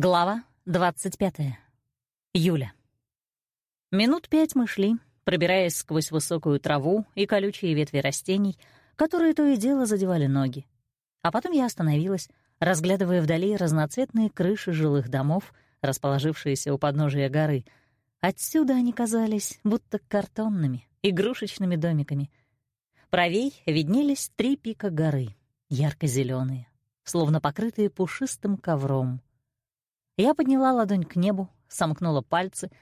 Глава 25. Юля. Минут пять мы шли, пробираясь сквозь высокую траву и колючие ветви растений, которые то и дело задевали ноги. А потом я остановилась, разглядывая вдали разноцветные крыши жилых домов, расположившиеся у подножия горы. Отсюда они казались будто картонными, игрушечными домиками. Правей виднелись три пика горы, ярко зеленые словно покрытые пушистым ковром. Я подняла ладонь к небу, сомкнула пальцы,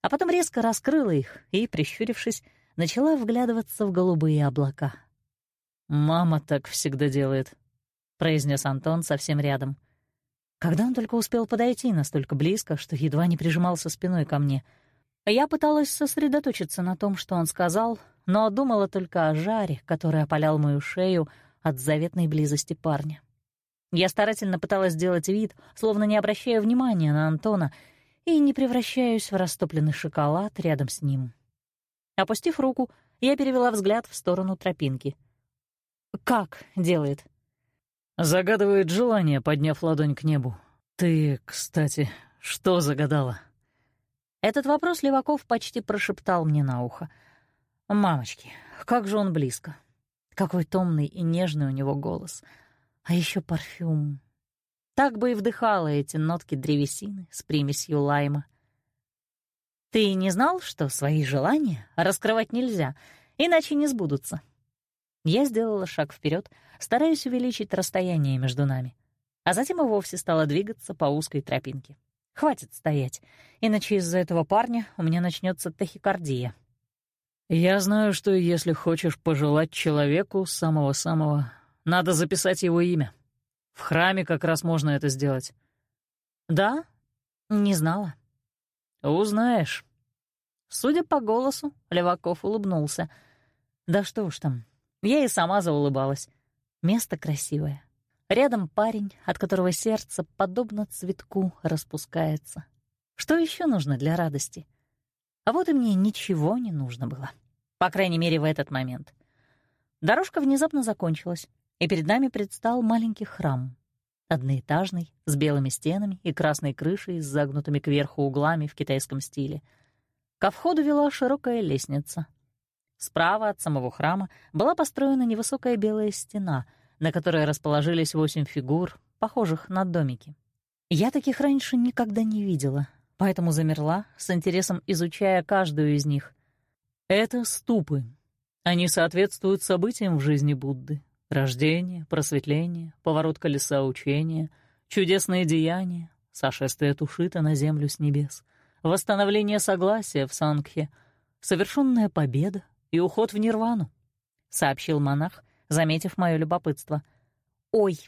а потом резко раскрыла их и, прищурившись, начала вглядываться в голубые облака. «Мама так всегда делает», — произнес Антон совсем рядом. Когда он только успел подойти настолько близко, что едва не прижимался спиной ко мне, я пыталась сосредоточиться на том, что он сказал, но думала только о жаре, который опалял мою шею от заветной близости парня. Я старательно пыталась сделать вид, словно не обращая внимания на Антона, и не превращаюсь в растопленный шоколад рядом с ним. Опустив руку, я перевела взгляд в сторону тропинки. «Как делает?» Загадывает желание, подняв ладонь к небу. «Ты, кстати, что загадала?» Этот вопрос Леваков почти прошептал мне на ухо. «Мамочки, как же он близко! Какой томный и нежный у него голос!» А еще парфюм. Так бы и вдыхала эти нотки древесины с примесью лайма. Ты не знал, что свои желания раскрывать нельзя, иначе не сбудутся? Я сделала шаг вперед, стараясь увеличить расстояние между нами, а затем и вовсе стала двигаться по узкой тропинке. Хватит стоять, иначе из-за этого парня у меня начнется тахикардия. Я знаю, что если хочешь пожелать человеку самого-самого, надо записать его имя. В храме как раз можно это сделать. Да? Не знала. Узнаешь. Судя по голосу, Леваков улыбнулся. Да что уж там, я и сама заулыбалась. Место красивое. Рядом парень, от которого сердце, подобно цветку, распускается. Что еще нужно для радости? А вот и мне ничего не нужно было. По крайней мере, в этот момент. Дорожка внезапно закончилась и перед нами предстал маленький храм. Одноэтажный, с белыми стенами и красной крышей с загнутыми кверху углами в китайском стиле. Ко входу вела широкая лестница. Справа от самого храма была построена невысокая белая стена, на которой расположились восемь фигур, похожих на домики. Я таких раньше никогда не видела, поэтому замерла, с интересом изучая каждую из них. Это ступы. Они соответствуют событиям в жизни Будды, Рождение, просветление, поворот колеса учения, чудесные деяния, сошествие Тушита на землю с небес, восстановление согласия в Сангхе, совершенная победа и уход в нирвану, — сообщил монах, заметив мое любопытство. «Ой,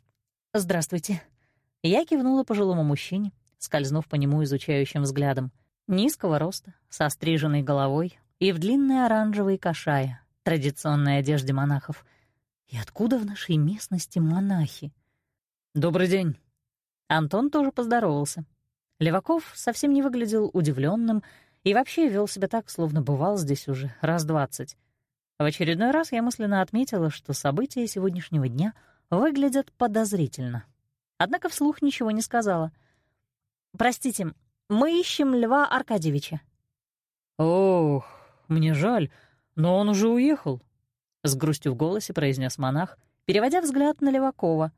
здравствуйте». Я кивнула пожилому мужчине, скользнув по нему изучающим взглядом. Низкого роста, со стриженной головой и в длинной оранжевой кашае, традиционной одежде монахов — и откуда в нашей местности монахи? «Добрый день». Антон тоже поздоровался. Леваков совсем не выглядел удивленным и вообще вел себя так, словно бывал здесь уже раз двадцать. В очередной раз я мысленно отметила, что события сегодняшнего дня выглядят подозрительно. Однако вслух ничего не сказала. «Простите, мы ищем Льва Аркадьевича». «Ох, мне жаль, но он уже уехал», — с грустью в голосе произнес монах, переводя взгляд на Левакова.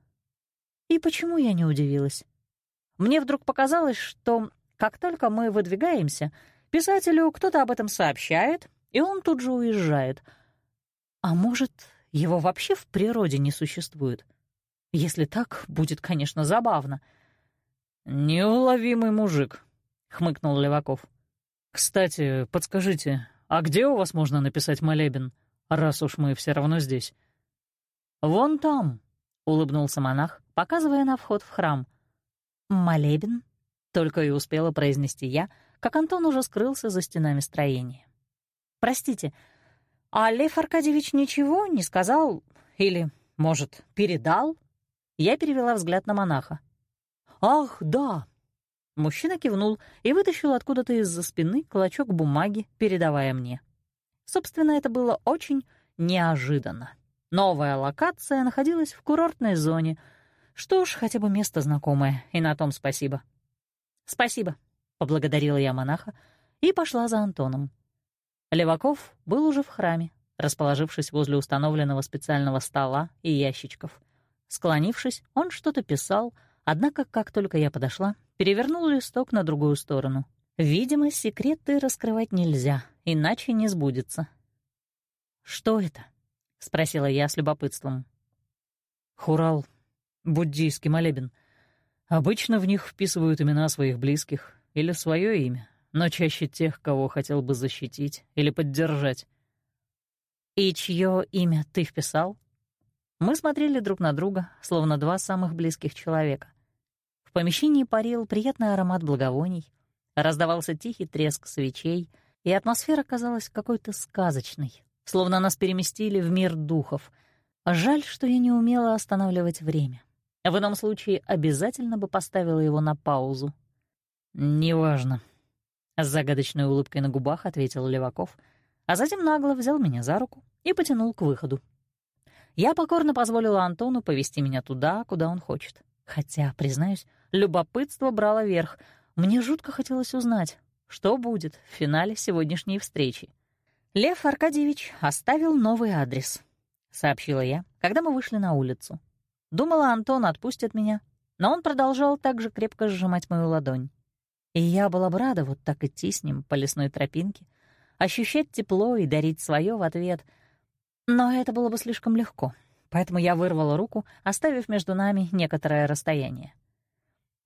И почему я не удивилась? Мне вдруг показалось, что как только мы выдвигаемся, писателю кто-то об этом сообщает, и он тут же уезжает. А может, его вообще в природе не существует? Если так, будет, конечно, забавно. «Неуловимый мужик», — хмыкнул Леваков. «Кстати, подскажите, а где у вас можно написать молебен?» Раз уж мы все равно здесь». «Вон там», — улыбнулся монах, показывая на вход в храм. «Молебен?» — только и успела произнести я, как Антон уже скрылся за стенами строения. «Простите, а Лев Аркадьевич ничего не сказал или, может, передал?» Я перевела взгляд на монаха. «Ах, да!» Мужчина кивнул и вытащил откуда-то из-за спины клочок бумаги, передавая мне. Собственно, это было очень неожиданно. Новая локация находилась в курортной зоне. Что ж, хотя бы место знакомое, и на том спасибо. «Спасибо», — поблагодарила я монаха и пошла за Антоном. Леваков был уже в храме, расположившись возле установленного специального стола и ящичков. Склонившись, он что-то писал, однако, как только я подошла, перевернул листок на другую сторону. Видимо, секреты раскрывать нельзя, иначе не сбудется. «Что это?» — спросила я с любопытством. «Хурал. Буддийский молебен. Обычно в них вписывают имена своих близких или свое имя, но чаще тех, кого хотел бы защитить или поддержать. «И чье имя ты вписал?» Мы смотрели друг на друга, словно два самых близких человека. В помещении парил приятный аромат благовоний, раздавался тихий треск свечей, и атмосфера казалась какой-то сказочной, словно нас переместили в мир духов. Жаль, что я не умела останавливать время. В ином случае обязательно бы поставила его на паузу. «Неважно», — с загадочной улыбкой на губах ответил Леваков, а затем нагло взял меня за руку и потянул к выходу. Я покорно позволила Антону повести меня туда, куда он хочет. Хотя, признаюсь, любопытство брало верх. Мне жутко хотелось узнать, что будет в финале сегодняшней встречи. «Лев Аркадьевич оставил новый адрес», — сообщила я, когда мы вышли на улицу. Думала, Антон отпустит меня, но он продолжал так же крепко сжимать мою ладонь. И я была бы рада вот так идти с ним по лесной тропинке, ощущать тепло и дарить свое в ответ. Но это было бы слишком легко, поэтому я вырвала руку, оставив между нами некоторое расстояние.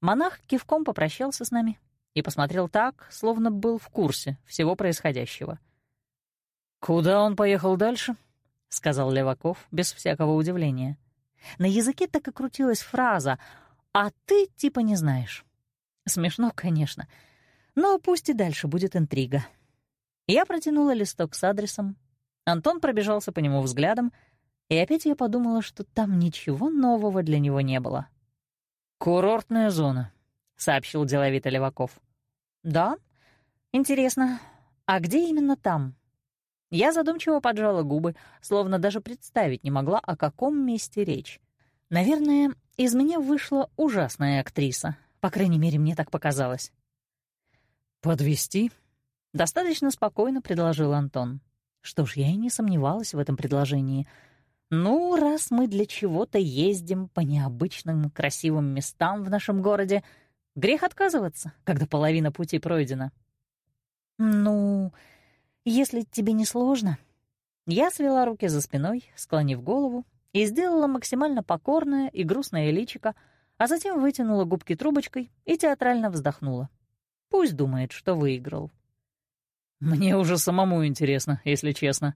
Монах кивком попрощался с нами и посмотрел так, словно был в курсе всего происходящего. «Куда он поехал дальше?» — сказал Леваков без всякого удивления. На языке так и крутилась фраза «а ты типа не знаешь». Смешно, конечно, но пусть и дальше будет интрига. Я протянула листок с адресом. Антон пробежался по нему взглядом, и опять я подумала, что там ничего нового для него не было. «Курортная зона», — сообщил деловито Леваков. «Да? Интересно, а где именно там?» Я задумчиво поджала губы, словно даже представить не могла, о каком месте речь. Наверное, из меня вышла ужасная актриса. По крайней мере, мне так показалось. Подвести? Достаточно спокойно предложил Антон. Что ж, я и не сомневалась в этом предложении. Ну, раз мы для чего-то ездим по необычным красивым местам в нашем городе, грех отказываться, когда половина пути пройдена. Ну, если тебе не сложно. Я свела руки за спиной, склонив голову, и сделала максимально покорное и грустное личико, а затем вытянула губки трубочкой и театрально вздохнула. Пусть думает, что выиграл. Мне уже самому интересно, если честно.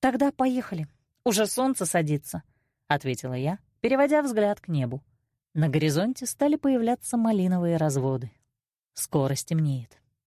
Тогда поехали. Уже солнце садится, — ответила я, переводя взгляд к небу. На горизонте стали появляться малиновые разводы. Скоро стемнеет.